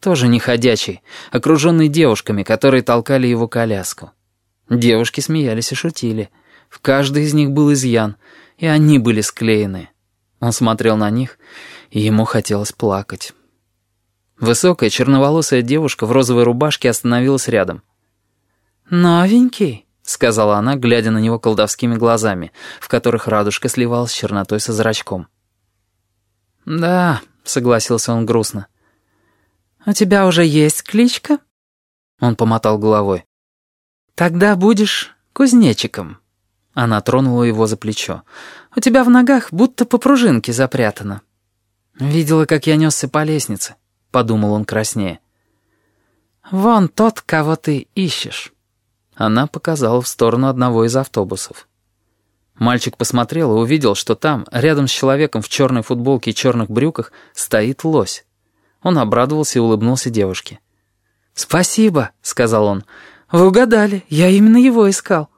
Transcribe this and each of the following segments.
тоже не ходячий, окруженный девушками, которые толкали его коляску. Девушки смеялись и шутили. В каждой из них был изъян, и они были склеены. Он смотрел на них, и ему хотелось плакать. Высокая черноволосая девушка в розовой рубашке остановилась рядом. «Новенький», — сказала она, глядя на него колдовскими глазами, в которых радужка сливалась с чернотой со зрачком. «Да», — согласился он грустно. «У тебя уже есть кличка?» Он помотал головой. «Тогда будешь кузнечиком». Она тронула его за плечо. «У тебя в ногах будто по пружинке запрятано». «Видела, как я несся по лестнице», — подумал он краснее. «Вон тот, кого ты ищешь». Она показала в сторону одного из автобусов. Мальчик посмотрел и увидел, что там, рядом с человеком в черной футболке и черных брюках, стоит лось. Он обрадовался и улыбнулся девушке. «Спасибо», — сказал он. «Вы угадали, я именно его искал».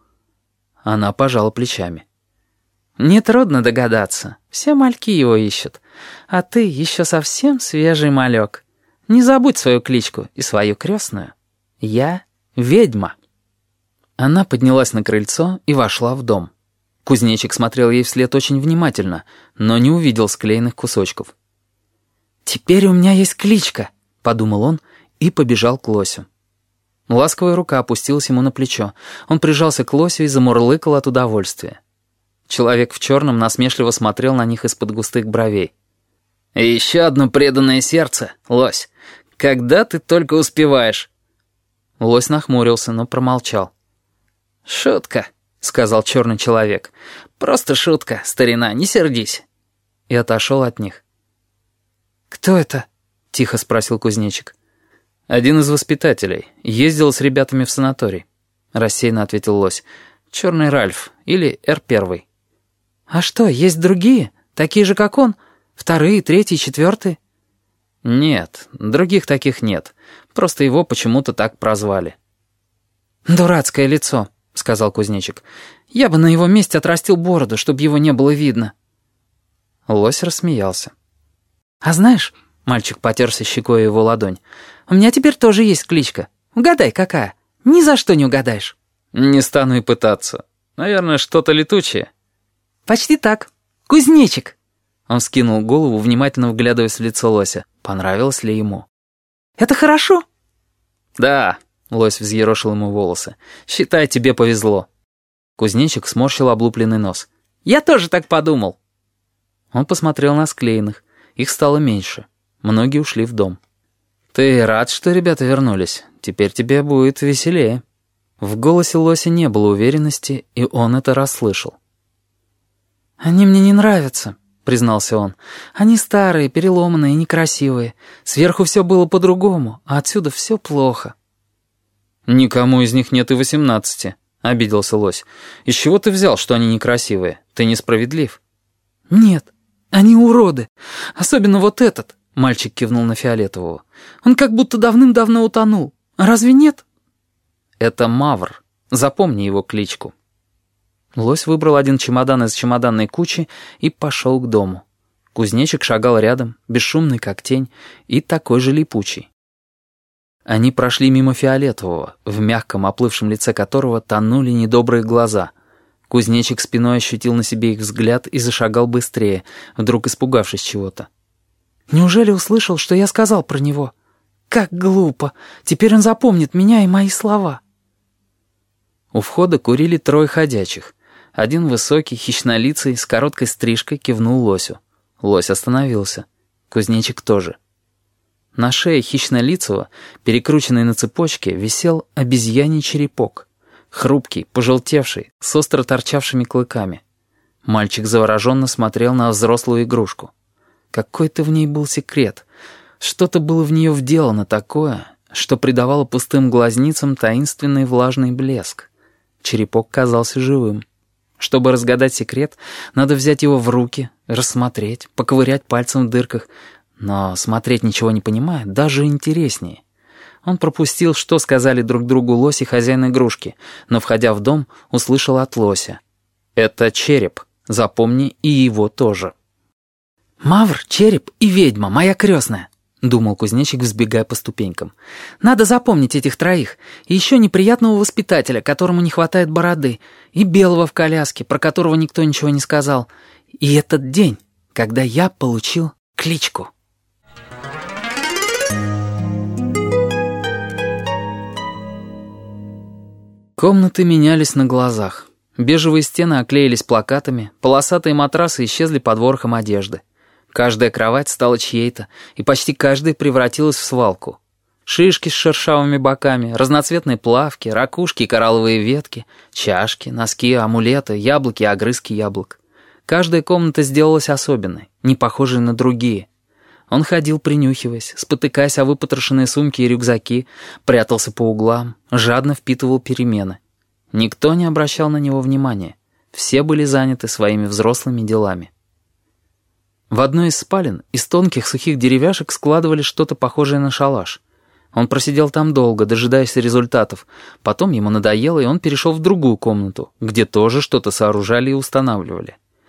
Она пожала плечами. «Нетрудно догадаться. Все мальки его ищут. А ты еще совсем свежий малек. Не забудь свою кличку и свою крестную. Я ведьма». Она поднялась на крыльцо и вошла в дом. Кузнечик смотрел ей вслед очень внимательно, но не увидел склеенных кусочков. «Теперь у меня есть кличка», — подумал он и побежал к лосю. Ласковая рука опустилась ему на плечо. Он прижался к лосю и замурлыкал от удовольствия. Человек в черном насмешливо смотрел на них из-под густых бровей. «И еще одно преданное сердце, лось. Когда ты только успеваешь?» Лось нахмурился, но промолчал. «Шутка», — сказал черный человек. «Просто шутка, старина, не сердись». И отошел от них. «Кто это?» — тихо спросил кузнечик. «Один из воспитателей. Ездил с ребятами в санаторий», — рассеянно ответил лось. «Черный Ральф или Р-1». «А что, есть другие? Такие же, как он? Вторые, третьи, четвертые?» «Нет, других таких нет. Просто его почему-то так прозвали». «Дурацкое лицо», — сказал кузнечик. «Я бы на его месте отрастил бороду, чтобы его не было видно». Лось рассмеялся. «А знаешь...» — мальчик потерся щекой его ладонь. «У меня теперь тоже есть кличка. Угадай, какая? Ни за что не угадаешь». «Не стану и пытаться. Наверное, что-то летучее». «Почти так. Кузнечик». Он скинул голову, внимательно вглядываясь в лицо лося. Понравилось ли ему? «Это хорошо?» «Да», — лось взъерошил ему волосы. «Считай, тебе повезло». Кузнечик сморщил облупленный нос. «Я тоже так подумал». Он посмотрел на склеенных. Их стало меньше. Многие ушли в дом. «Ты рад, что ребята вернулись? Теперь тебе будет веселее». В голосе Лоси не было уверенности, и он это расслышал. «Они мне не нравятся», — признался он. «Они старые, переломанные, некрасивые. Сверху все было по-другому, а отсюда все плохо». «Никому из них нет и восемнадцати», — обиделся Лось. «Из чего ты взял, что они некрасивые? Ты несправедлив». «Нет, они уроды. Особенно вот этот», — мальчик кивнул на Фиолетового. «Он как будто давным-давно утонул. Разве нет?» «Это Мавр. Запомни его кличку». Лось выбрал один чемодан из чемоданной кучи и пошел к дому. Кузнечик шагал рядом, бесшумный как тень, и такой же липучий. Они прошли мимо Фиолетового, в мягком оплывшем лице которого тонули недобрые глаза — Кузнечик спиной ощутил на себе их взгляд и зашагал быстрее, вдруг испугавшись чего-то. «Неужели услышал, что я сказал про него? Как глупо! Теперь он запомнит меня и мои слова!» У входа курили трое ходячих. Один высокий, хищнолицый, с короткой стрижкой кивнул лосю. Лось остановился. Кузнечик тоже. На шее хищнолицего, перекрученной на цепочке, висел обезьяний черепок — Хрупкий, пожелтевший, с остро торчавшими клыками. Мальчик завороженно смотрел на взрослую игрушку. Какой-то в ней был секрет. Что-то было в нее вделано такое, что придавало пустым глазницам таинственный влажный блеск. Черепок казался живым. Чтобы разгадать секрет, надо взять его в руки, рассмотреть, поковырять пальцем в дырках. Но смотреть ничего не понимая, даже интереснее. Он пропустил, что сказали друг другу лось и хозяин игрушки, но, входя в дом, услышал от лося. «Это череп. Запомни и его тоже». «Мавр, череп и ведьма, моя крестная. — думал кузнечик, взбегая по ступенькам. «Надо запомнить этих троих. И еще неприятного воспитателя, которому не хватает бороды. И белого в коляске, про которого никто ничего не сказал. И этот день, когда я получил кличку». Комнаты менялись на глазах. Бежевые стены оклеились плакатами, полосатые матрасы исчезли под ворохом одежды. Каждая кровать стала чьей-то, и почти каждая превратилась в свалку. Шишки с шершавыми боками, разноцветные плавки, ракушки и коралловые ветки, чашки, носки, амулеты, яблоки и огрызки яблок. Каждая комната сделалась особенной, не похожей на другие. Он ходил, принюхиваясь, спотыкаясь о выпотрошенные сумки и рюкзаки, прятался по углам, жадно впитывал перемены. Никто не обращал на него внимания. Все были заняты своими взрослыми делами. В одной из спален из тонких сухих деревяшек складывали что-то похожее на шалаш. Он просидел там долго, дожидаясь результатов. Потом ему надоело, и он перешел в другую комнату, где тоже что-то сооружали и устанавливали.